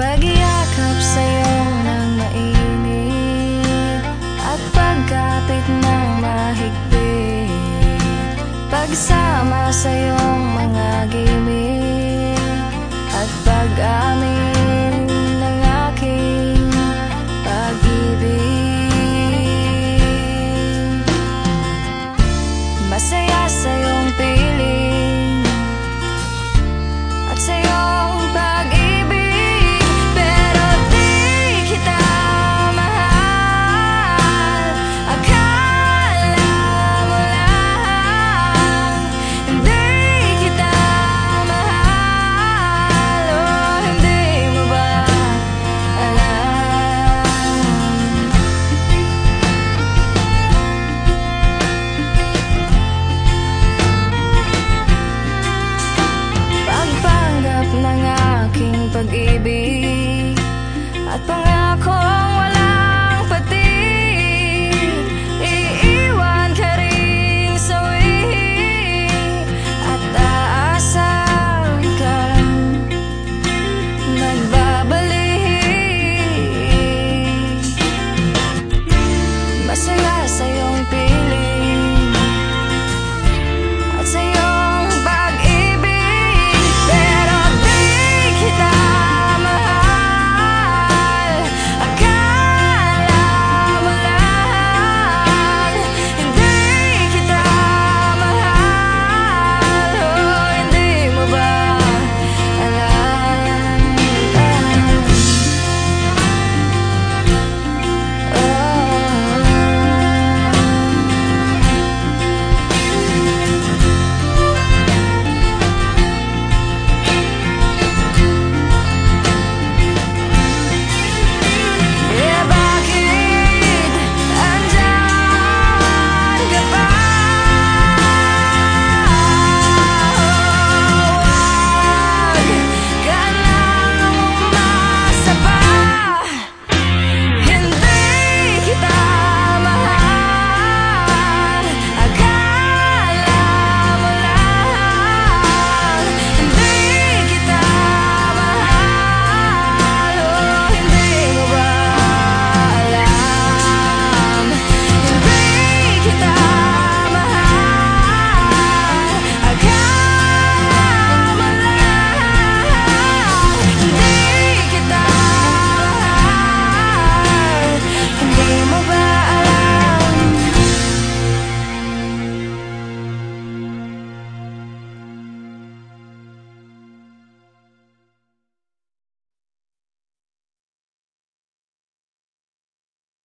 Pagyakap sa'yo ng At pagkapit ng mahigpit. Pagsama sa'yong mga gimik At pag-amin pag-ibig